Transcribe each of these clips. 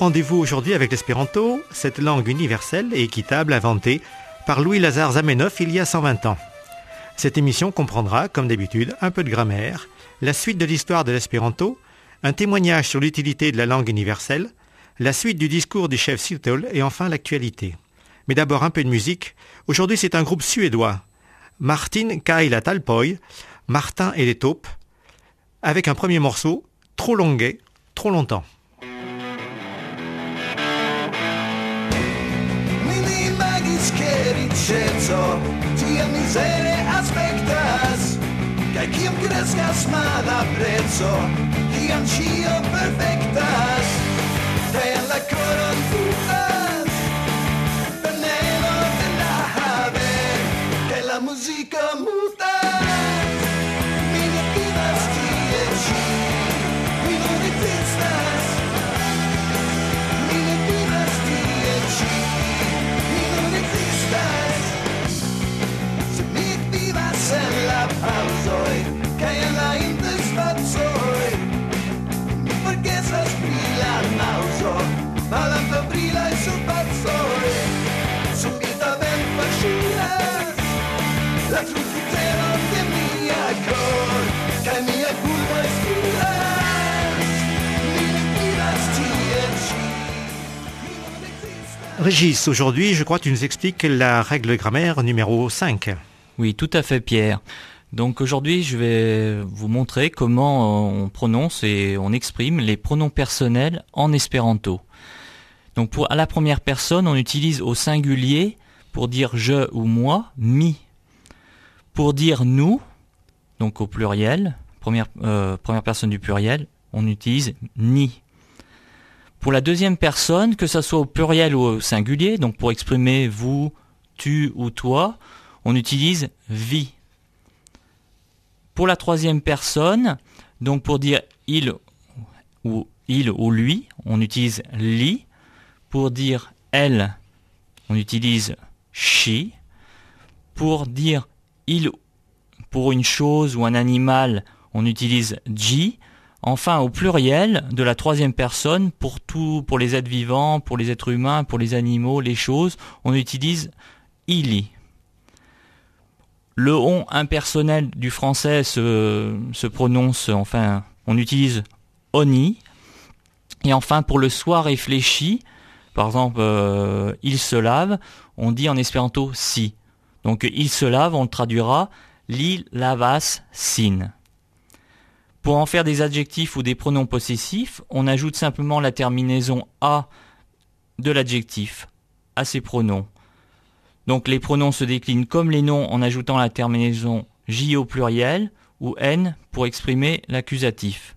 Rendez-vous aujourd'hui avec l'espéranto, cette langue universelle et équitable inventée par Louis-Lazare Zamenhof il y a 120 ans. Cette émission comprendra, comme d'habitude, un peu de grammaire, la suite de l'histoire de l'espéranto, un témoignage sur l'utilité de la langue universelle, la suite du discours du chef Seattle et enfin l'actualité. Mais d'abord un peu de musique. Aujourd'hui c'est un groupe suédois, Martin Kaila Talpoi, Martin et les taupes, avec un premier morceau, trop longuet, trop longtemps. sceso Tia misere aspectas Kaj kiam kreskas malapreco Kiam ĉio perfektas Fe la koron Régis, aujourd'hui, je crois que tu nous expliques la règle grammaire numéro 5. Oui, tout à fait, Pierre. Donc aujourd'hui, je vais vous montrer comment on prononce et on exprime les pronoms personnels en espéranto. Donc pour à la première personne, on utilise au singulier pour dire je ou moi, mi. Pour dire nous, donc au pluriel, première, euh, première personne du pluriel, on utilise ni. Pour la deuxième personne, que ce soit au pluriel ou au singulier, donc pour exprimer vous, tu ou toi, on utilise vi. Pour la troisième personne, donc pour dire il ou il ou lui, on utilise li. Pour dire elle, on utilise she. Pour dire il pour une chose ou un animal, on utilise ji. Enfin, au pluriel de la troisième personne, pour tout, pour les êtres vivants, pour les êtres humains, pour les animaux, les choses, on utilise ili. Le on impersonnel du français se, se prononce, enfin, on utilise oni. Et enfin, pour le soi réfléchi, par exemple, euh, il se lave, on dit en espéranto si. Donc, il se lave, on le traduira li lavas sin. Pour en faire des adjectifs ou des pronoms possessifs, on ajoute simplement la terminaison a de l'adjectif à ces pronoms. Donc les pronoms se déclinent comme les noms en ajoutant la terminaison j au pluriel ou n pour exprimer l'accusatif.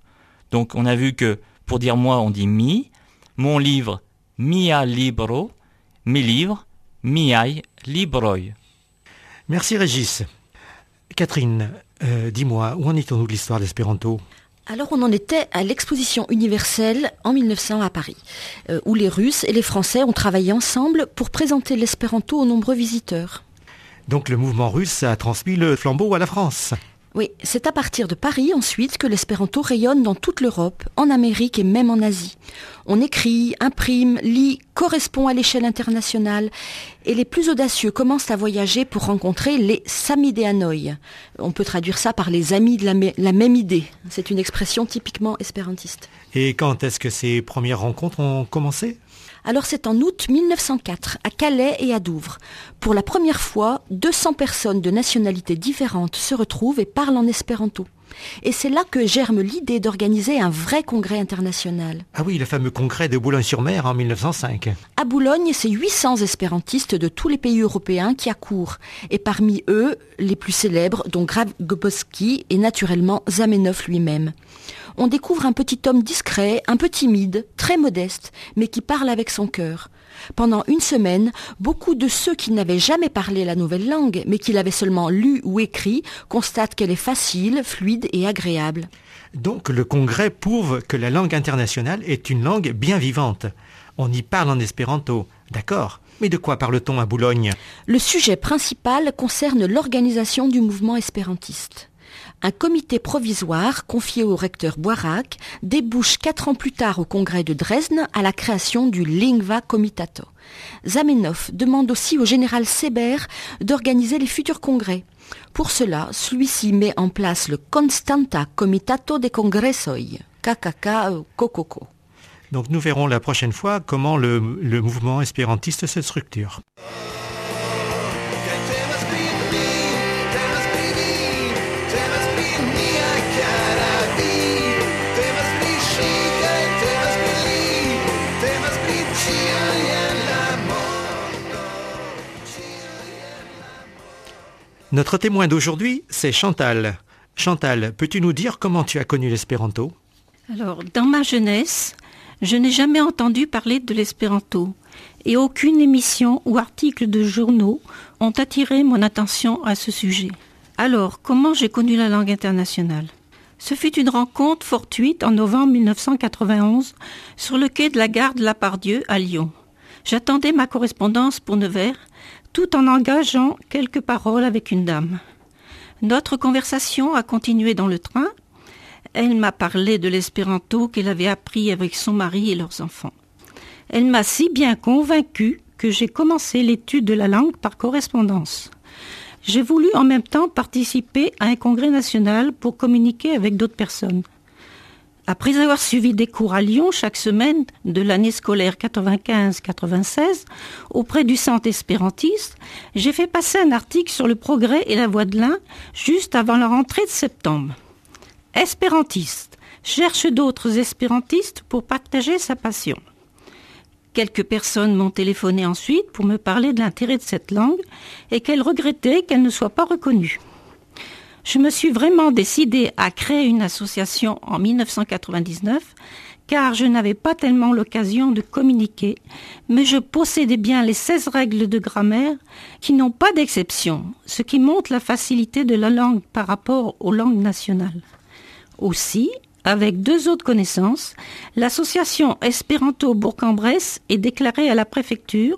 Donc on a vu que pour dire moi on dit mi, mon livre mia libro, mes livres miai libroi. Merci Régis. Catherine, euh, dis-moi, où en est-on de l'histoire d'Espéranto? Alors on en était à l'exposition universelle en 1900 à Paris, euh, où les Russes et les Français ont travaillé ensemble pour présenter l'espéranto aux nombreux visiteurs. Donc le mouvement russe a transmis le flambeau à la France. Oui, c'est à partir de Paris ensuite que l'espéranto rayonne dans toute l'Europe, en Amérique et même en Asie. On écrit, imprime, lit, correspond à l'échelle internationale et les plus audacieux commencent à voyager pour rencontrer les Samidéanoï. On peut traduire ça par les amis de la même idée. C'est une expression typiquement espérantiste. Et quand est-ce que ces premières rencontres ont commencé? Alors c'est en août 1904, à Calais et à Douvres. Pour la première fois, 200 personnes de nationalités différentes se retrouvent et parlent en espéranto. Et c'est là que germe l'idée d'organiser un vrai congrès international. Ah oui, le fameux congrès de Boulogne-sur-Mer en 1905. À Boulogne, c'est 800 espérantistes de tous les pays européens qui accourent. Et parmi eux, les plus célèbres, dont Graf Goboski et naturellement Zamenhof lui-même on découvre un petit homme discret, un peu timide, très modeste, mais qui parle avec son cœur. Pendant une semaine, beaucoup de ceux qui n'avaient jamais parlé la nouvelle langue, mais qui l'avaient seulement lu ou écrit, constatent qu'elle est facile, fluide et agréable. Donc le congrès prouve que la langue internationale est une langue bien vivante. On y parle en espéranto, d'accord mais de quoi parle-t-on à Boulogne? Le sujet principal concerne l'organisation du mouvement espérantiste. Un comité provisoire confié au recteur Boirac débouche quatre ans plus tard au congrès de Dresde à la création du Lingva Comitato. Zamenhof demande aussi au général Seber d'organiser les futurs congrès. Pour cela, celui-ci met en place le Constanta Comitato de Congressoi, KKK Kokoko. Donc nous verrons la prochaine fois comment le, le mouvement espérantiste se structure. Notre témoin d'aujourd'hui, c'est Chantal. Chantal, peux-tu nous dire comment tu as connu l'espéranto? Alors, dans ma jeunesse, je n'ai jamais entendu parler de l'espéranto et aucune émission ou article de journaux ont attiré mon attention à ce sujet. Alors, comment j'ai connu la langue internationale? Ce fut une rencontre fortuite en novembre 1991 sur le quai de la gare de la Pardieu à Lyon. J'attendais ma correspondance pour Nevers tout en engageant quelques paroles avec une dame. Notre conversation a continué dans le train. Elle m'a parlé de l'espéranto qu'elle avait appris avec son mari et leurs enfants. Elle m'a si bien convaincue que j'ai commencé l'étude de la langue par correspondance. J'ai voulu en même temps participer à un congrès national pour communiquer avec d'autres personnes. Après avoir suivi des cours à Lyon chaque semaine de l'année scolaire 95-96 auprès du centre espérantiste, j'ai fait passer un article sur le progrès et la voie de l'Ain juste avant la rentrée de septembre. Espérantiste cherche d'autres espérantistes pour partager sa passion. Quelques personnes m'ont téléphoné ensuite pour me parler de l'intérêt de cette langue et qu'elles regrettaient qu'elle ne soit pas reconnue. Je me suis vraiment décidée à créer une association en 1999 car je n'avais pas tellement l'occasion de communiquer, mais je possédais bien les 16 règles de grammaire qui n'ont pas d'exception, ce qui montre la facilité de la langue par rapport aux langues nationales. Aussi, avec deux autres connaissances, l'association Espéranto Bourg-en-Bresse est déclarée à la préfecture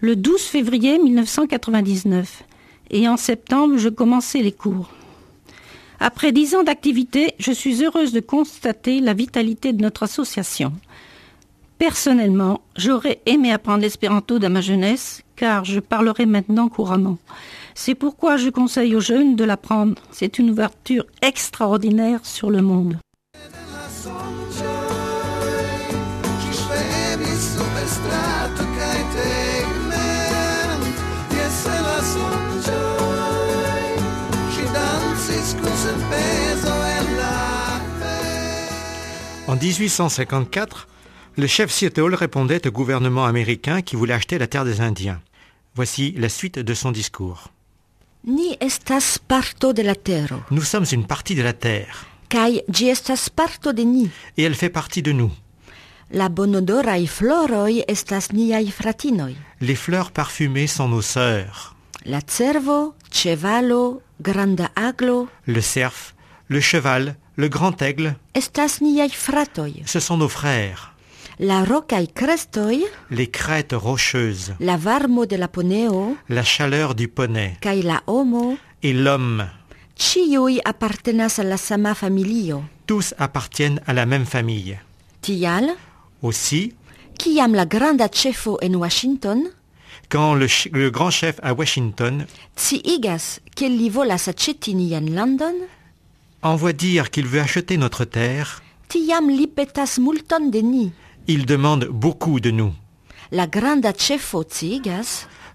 le 12 février 1999 et en septembre je commençais les cours. Après dix ans d'activité, je suis heureuse de constater la vitalité de notre association. Personnellement, j'aurais aimé apprendre l'espéranto dans ma jeunesse, car je parlerai maintenant couramment. C'est pourquoi je conseille aux jeunes de l'apprendre. C'est une ouverture extraordinaire sur le monde. En 1854, le chef Seattle répondait au gouvernement américain qui voulait acheter la terre des Indiens. Voici la suite de son discours. Ni estas parto de la terre. Nous sommes une partie de la terre. Kai gi estas parto de ni. Et elle fait partie de nous. La bonodorai floroi estas niai fratinoi. Les fleurs parfumées sont nos sœurs. La cervo, chevalo, granda aglo. Le cerf, le cheval, le grand aigle. Estas niai fratoi. Ce sont nos frères. La rocai crestoi. Les crêtes rocheuses. La varmo de la poneo. La chaleur du poney. Kai la homo. Et l'homme. Ciui appartenas alla sama familio. Tous appartiennent à la même famille. Tial. Aussi, Kiam la granda chefo en Washington? quand le, grand chef à Washington Ci igas che li volas aceti nian landon? Envoie dire qu'il veut acheter notre terre, Tiam li petas multon de ni. il demande beaucoup de nous. La granda chefo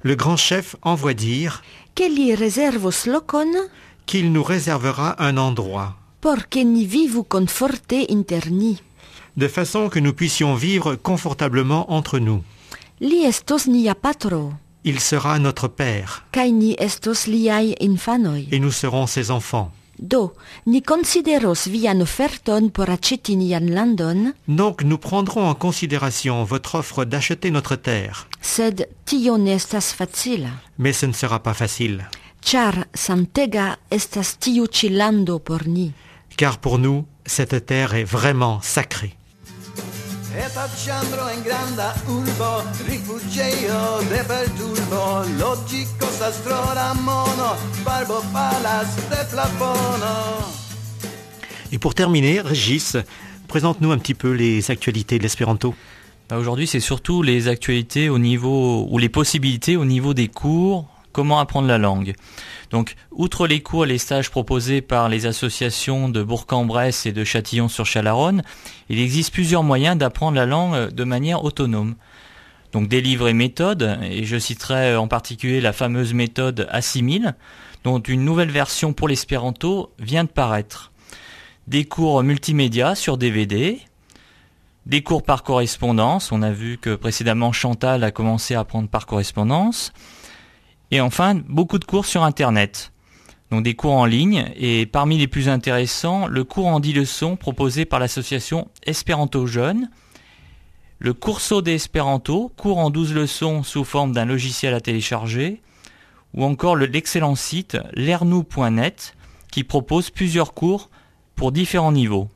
Le grand chef envoie dire reservos qu'il nous réservera un endroit, por che ni vivu conforte inter ni. de façon que nous puissions vivre confortablement entre nous. Li estos nia patro, Il sera notre Père, kai ni estos liai infanoi. et nous serons ses enfants. Do, ni consideros vian oferton por aceti nian landon, Donc nous prendrons en considération votre offre d'acheter notre terre, sed tio ne estas facila. mais ce ne sera pas facile, Char santega estas tiu ci lando por ni. car pour nous, cette terre est vraiment sacrée. E in granda urbo, rifugio de perturbo, logico sastrora mono, barbo palas de plafono. Et pour terminer, Régis, présente-nous un petit peu les actualités de l'espéranto. Bah, aujourd'hui, c'est surtout les actualités au niveau, ou les possibilités au niveau des cours, comment apprendre la langue. Donc, outre les cours et les stages proposés par les associations de Bourg-en-Bresse et de Châtillon-sur-Chalaronne, il existe plusieurs moyens d'apprendre la langue de manière autonome. Donc des livres et méthodes, et je citerai en particulier la fameuse méthode Assimile, dont une nouvelle version pour l'espéranto vient de paraître. Des cours multimédia sur DVD, des cours par correspondance, on a vu que précédemment Chantal a commencé à apprendre par correspondance, et enfin, beaucoup de cours sur Internet. Donc des cours en ligne et parmi les plus intéressants, le cours en 10 leçons proposé par l'association Espéranto Jeunes, le Courso d'Espéranto, cours en 12 leçons sous forme d'un logiciel à télécharger, ou encore l'excellent site lernou.net qui propose plusieurs cours pour différents niveaux.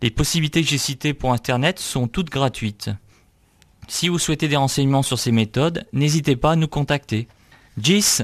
Les possibilités que j'ai citées pour Internet sont toutes gratuites. Si vous souhaitez des renseignements sur ces méthodes, n'hésitez pas à nous contacter. Gis